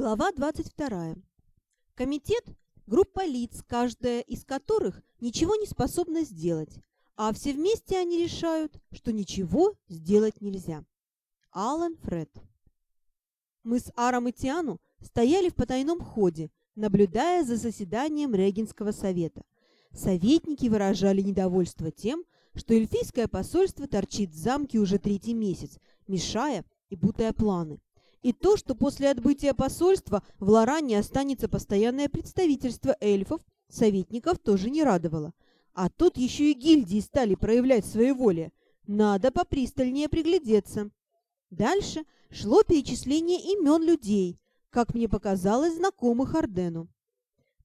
Глава 22. Комитет – группа лиц, каждая из которых ничего не способна сделать, а все вместе они решают, что ничего сделать нельзя. Алан Фред. Мы с Аром и Тиану стояли в потайном ходе, наблюдая за заседанием Регенского совета. Советники выражали недовольство тем, что эльфийское посольство торчит в замке уже третий месяц, мешая и путая планы. И то, что после отбытия посольства в Лоране останется постоянное представительство эльфов, советников тоже не радовало. А тут еще и гильдии стали проявлять своеволие. Надо попристальнее приглядеться. Дальше шло перечисление имен людей, как мне показалось, знакомых Ордену.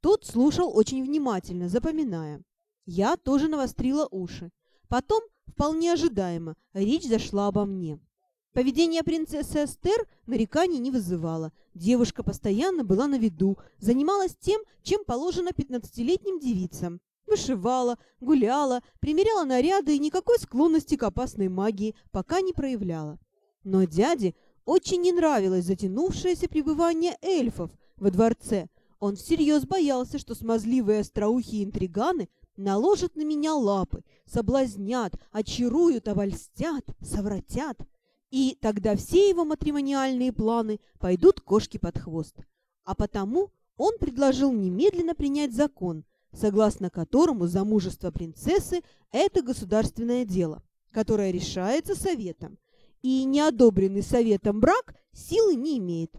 Тот слушал очень внимательно, запоминая. Я тоже навострила уши. Потом, вполне ожидаемо, речь зашла обо мне. Поведение принцессы Эстер нареканий не вызывало. Девушка постоянно была на виду, занималась тем, чем положено пятнадцатилетним девицам. Вышивала, гуляла, примеряла наряды и никакой склонности к опасной магии пока не проявляла. Но дяде очень не нравилось затянувшееся пребывание эльфов во дворце. Он всерьез боялся, что смазливые остроухие интриганы наложат на меня лапы, соблазнят, очаруют, обольстят, совратят и тогда все его матримониальные планы пойдут кошки под хвост. А потому он предложил немедленно принять закон, согласно которому замужество принцессы – это государственное дело, которое решается советом, и неодобренный советом брак силы не имеет.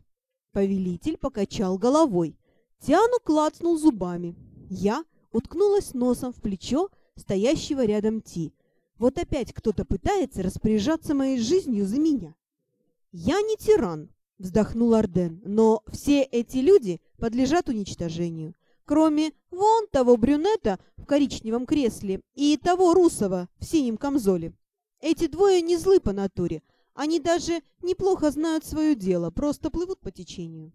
Повелитель покачал головой. Тиану клацнул зубами. Я уткнулась носом в плечо стоящего рядом Ти, вот опять кто-то пытается распоряжаться моей жизнью за меня. Я не тиран, вздохнул Арден, но все эти люди подлежат уничтожению. Кроме вон того брюнета в коричневом кресле и того русого в синем камзоле. Эти двое не злы по натуре. Они даже неплохо знают свое дело, просто плывут по течению.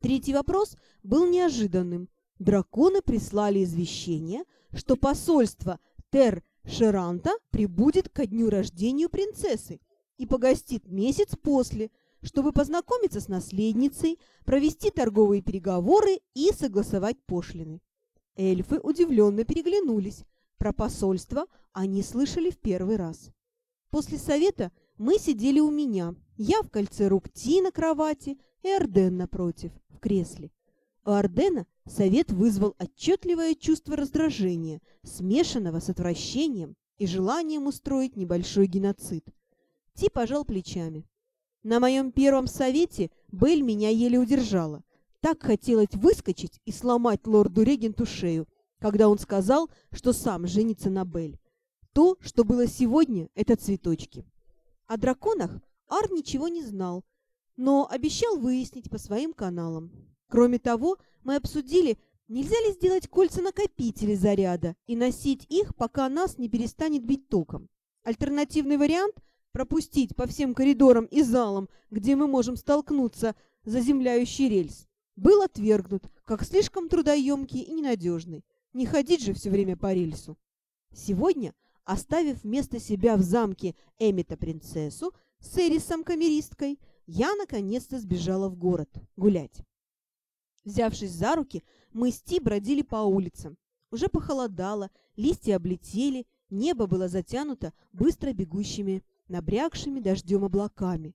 Третий вопрос был неожиданным. Драконы прислали извещение, что посольство Тер Шеранта прибудет ко дню рождения принцессы и погостит месяц после, чтобы познакомиться с наследницей, провести торговые переговоры и согласовать пошлины. Эльфы удивленно переглянулись. Про посольство они слышали в первый раз. После совета мы сидели у меня, я в кольце рук Ти на кровати и Арден напротив, в кресле. У Ардена совет вызвал отчетливое чувство раздражения, смешанного с отвращением и желанием устроить небольшой геноцид. Ти пожал плечами. На моем первом совете Белль меня еле удержала. Так хотелось выскочить и сломать лорду-регенту шею, когда он сказал, что сам женится на Белль. То, что было сегодня, это цветочки. О драконах Ар ничего не знал, но обещал выяснить по своим каналам. Кроме того, мы обсудили, нельзя ли сделать кольца-накопители заряда и носить их, пока нас не перестанет бить током. Альтернативный вариант – пропустить по всем коридорам и залам, где мы можем столкнуться, заземляющий рельс, был отвергнут, как слишком трудоемкий и ненадежный. Не ходить же все время по рельсу. Сегодня, оставив вместо себя в замке Эмита принцессу с Эрисом-камеристкой, я наконец-то сбежала в город гулять. Взявшись за руки, мы с Ти бродили по улицам. Уже похолодало, листья облетели, небо было затянуто быстро бегущими, набрякшими дождем облаками.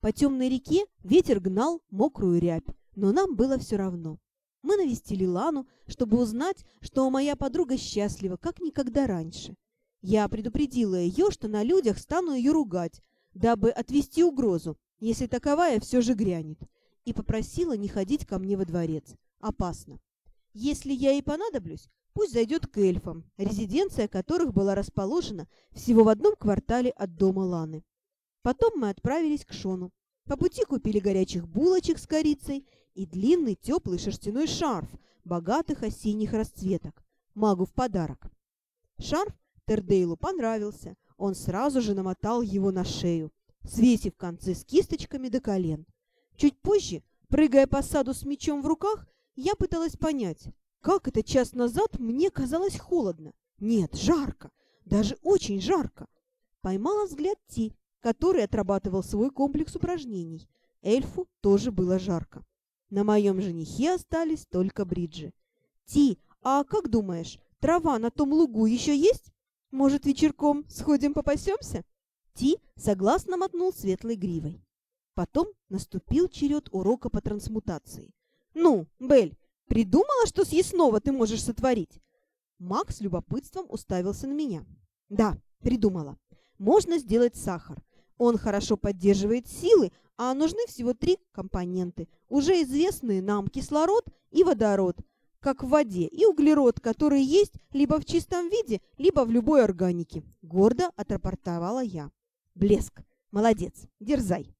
По темной реке ветер гнал мокрую рябь, но нам было все равно. Мы навестили Лану, чтобы узнать, что моя подруга счастлива, как никогда раньше. Я предупредила ее, что на людях стану ее ругать, дабы отвести угрозу, если таковая все же грянет и попросила не ходить ко мне во дворец. Опасно. Если я ей понадоблюсь, пусть зайдет к эльфам, резиденция которых была расположена всего в одном квартале от дома Ланы. Потом мы отправились к Шону. По пути купили горячих булочек с корицей и длинный теплый шерстяной шарф богатых осенних расцветок. Магу в подарок. Шарф Тердейлу понравился. Он сразу же намотал его на шею, свесив концы с кисточками до колен. Чуть позже, прыгая по саду с мечом в руках, я пыталась понять, как это час назад мне казалось холодно. Нет, жарко, даже очень жарко. Поймала взгляд Ти, который отрабатывал свой комплекс упражнений. эльфу тоже было жарко. На моем женихе остались только бриджи. «Ти, а как думаешь, трава на том лугу еще есть? Может, вечерком сходим попасемся?» Ти согласно мотнул светлой гривой. Потом наступил черед урока по трансмутации. «Ну, Бель, придумала, что съестного ты можешь сотворить?» Макс с любопытством уставился на меня. «Да, придумала. Можно сделать сахар. Он хорошо поддерживает силы, а нужны всего три компоненты, уже известные нам кислород и водород, как в воде, и углерод, который есть либо в чистом виде, либо в любой органике. Гордо отрапортовала я. Блеск. Молодец. Дерзай.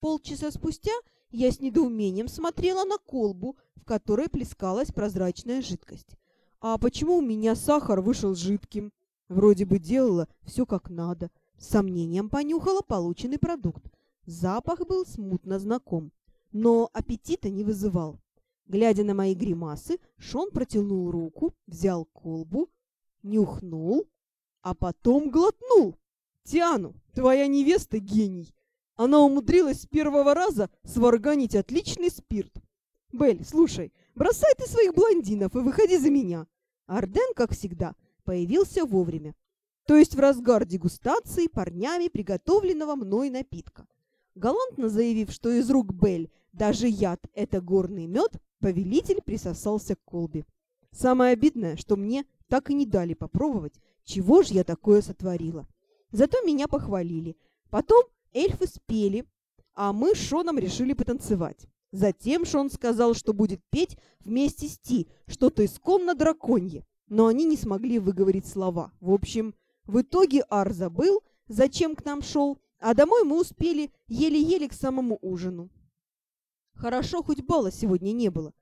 Полчаса спустя я с недоумением смотрела на колбу, в которой плескалась прозрачная жидкость. А почему у меня сахар вышел жидким? Вроде бы делала все как надо. С сомнением понюхала полученный продукт. Запах был смутно знаком, но аппетита не вызывал. Глядя на мои гримасы, Шон протянул руку, взял колбу, нюхнул, а потом глотнул. «Тиану, твоя невеста гений! Она умудрилась с первого раза сварганить отличный спирт. Бель, слушай, бросай ты своих блондинов и выходи за меня!» Арден, как всегда, появился вовремя, то есть в разгар дегустации парнями приготовленного мной напитка. Галантно заявив, что из рук Бель даже яд – это горный мед, повелитель присосался к колбе. Самое обидное, что мне так и не дали попробовать, чего ж я такое сотворила. Зато меня похвалили. Потом эльфы спели, а мы с Шоном решили потанцевать. Затем Шон сказал, что будет петь вместе с Ти, что-то исконно драконье, но они не смогли выговорить слова. В общем, в итоге Ар забыл, зачем к нам шел, а домой мы успели еле-еле к самому ужину. Хорошо, хоть бала сегодня не было.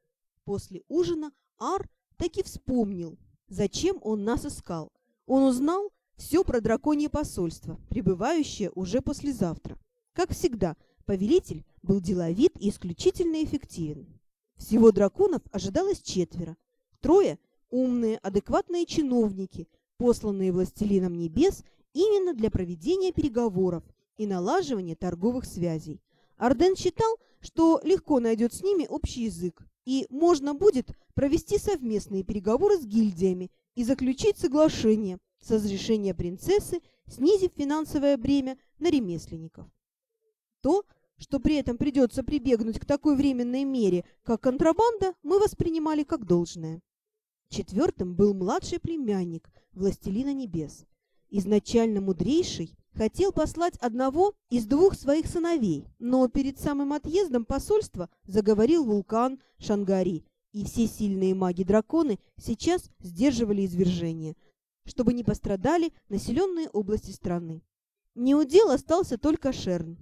После ужина Ар таки вспомнил, зачем он нас искал. Он узнал все про драконье посольство, прибывающее уже послезавтра. Как всегда, повелитель был деловит и исключительно эффективен. Всего драконов ожидалось четверо. Трое – умные, адекватные чиновники, посланные властелином небес именно для проведения переговоров и налаживания торговых связей. Арден считал, что легко найдет с ними общий язык, и можно будет провести совместные переговоры с гильдиями и заключить соглашение с разрешения принцессы, снизив финансовое бремя на ремесленников. То, что при этом придется прибегнуть к такой временной мере, как контрабанда, мы воспринимали как должное. Четвертым был младший племянник Властелина Небес. Изначально мудрейший хотел послать одного из двух своих сыновей, но перед самым отъездом посольства заговорил вулкан Шангари, и все сильные маги-драконы сейчас сдерживали извержение, чтобы не пострадали населенные области страны. Неудел остался только Шерн.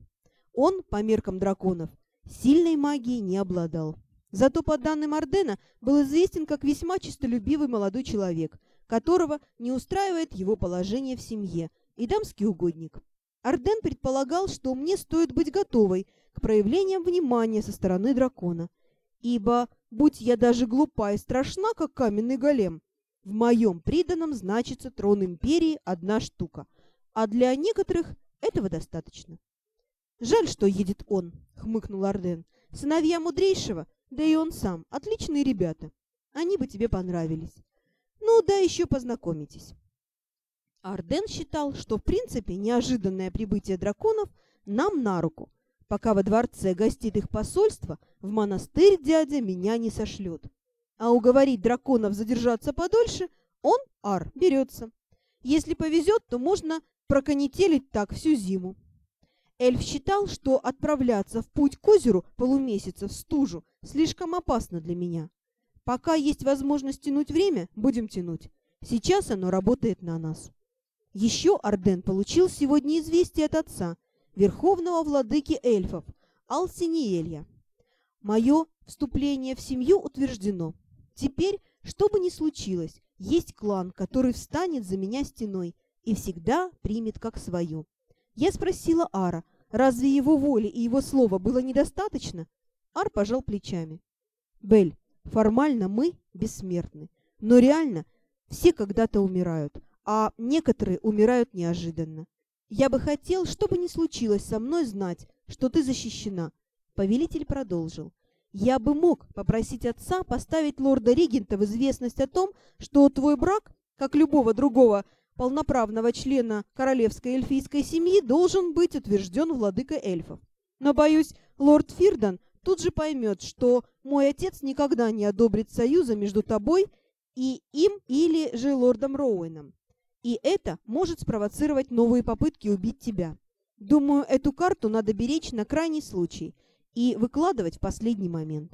Он, по меркам драконов, сильной магией не обладал. Зато, по данным Ардена, был известен как весьма честолюбивый молодой человек, которого не устраивает его положение в семье – и дамский угодник. Арден предполагал, что мне стоит быть готовой к проявлениям внимания со стороны дракона, ибо, будь я даже глупа и страшна, как каменный голем, в моем приданом значится трон империи одна штука, а для некоторых этого достаточно. «Жаль, что едет он», — хмыкнул Арден. «Сыновья мудрейшего, да и он сам, отличные ребята. Они бы тебе понравились. Ну, да еще познакомитесь». Арден считал, что в принципе неожиданное прибытие драконов нам на руку. Пока во дворце гостит их посольство, в монастырь дядя меня не сошлет. А уговорить драконов задержаться подольше он, Ар, берется. Если повезет, то можно проконетелить так всю зиму. Эльф считал, что отправляться в путь к озеру полумесяца в стужу слишком опасно для меня. Пока есть возможность тянуть время, будем тянуть. Сейчас оно работает на нас. Еще Арден получил сегодня известие от отца, верховного владыки эльфов, Алсиниелья. Мое вступление в семью утверждено. Теперь, что бы ни случилось, есть клан, который встанет за меня стеной и всегда примет как свою. Я спросила Ара, разве его воли и его слова было недостаточно? Ар пожал плечами. Бель, формально мы бессмертны, но реально все когда-то умирают, а некоторые умирают неожиданно. Я бы хотел, что бы ни случилось со мной, знать, что ты защищена. Повелитель продолжил. «Я бы мог попросить отца поставить лорда-регента в известность о том, что твой брак, как любого другого полноправного члена королевской эльфийской семьи, должен быть утвержден владыкой эльфов. Но, боюсь, лорд Фирдан тут же поймет, что мой отец никогда не одобрит союза между тобой и им или же лордом Роуэном. И это может спровоцировать новые попытки убить тебя. Думаю, эту карту надо беречь на крайний случай и выкладывать в последний момент.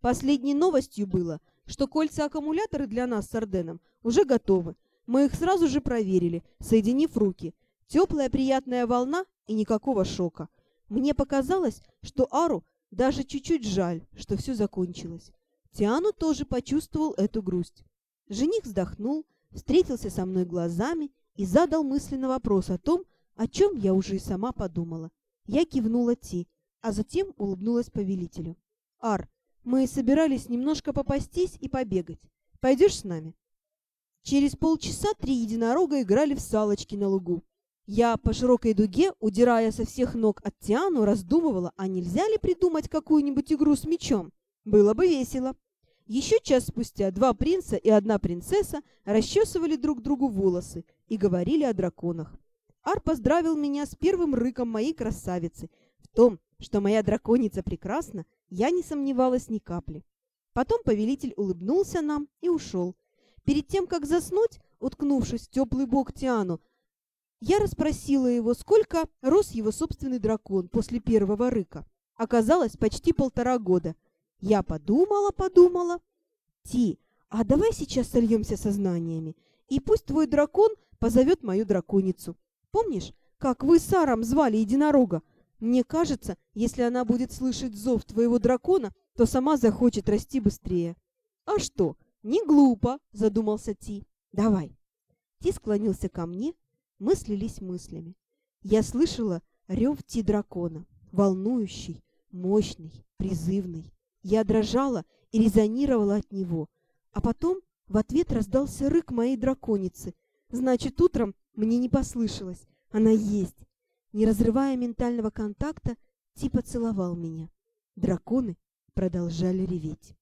Последней новостью было, что кольца-аккумуляторы для нас с Орденом уже готовы. Мы их сразу же проверили, соединив руки. Теплая приятная волна и никакого шока. Мне показалось, что Ару даже чуть-чуть жаль, что все закончилось. Тиану тоже почувствовал эту грусть. Жених вздохнул, встретился со мной глазами и задал мысленный вопрос о том, о чем я уже и сама подумала. Я кивнула Ти, а затем улыбнулась повелителю. «Ар, мы собирались немножко попастись и побегать. Пойдешь с нами?» Через полчаса три единорога играли в салочки на лугу. Я по широкой дуге, удирая со всех ног от Тиану, раздумывала, а нельзя ли придумать какую-нибудь игру с мечом? Было бы весело. Еще час спустя два принца и одна принцесса расчесывали друг другу волосы и говорили о драконах. Ар поздравил меня с первым рыком моей красавицы. В том, что моя драконица прекрасна, я не сомневалась ни капли. Потом повелитель улыбнулся нам и ушел. Перед тем, как заснуть, уткнувшись в теплый бок Тиану, я расспросила его, сколько рос его собственный дракон после первого рыка. Оказалось, почти полтора года – я подумала, подумала. Ти, а давай сейчас сольемся сознаниями, и пусть твой дракон позовет мою драконицу. Помнишь, как вы с Аром звали единорога? Мне кажется, если она будет слышать зов твоего дракона, то сама захочет расти быстрее. А что, не глупо, задумался Ти. Давай. Ти склонился ко мне, мы слились мыслями. Я слышала рев Ти дракона, волнующий, мощный, призывный. Я дрожала и резонировала от него. А потом в ответ раздался рык моей драконицы. Значит, утром мне не послышалось. Она есть. Не разрывая ментального контакта, типа целовал меня. Драконы продолжали реветь.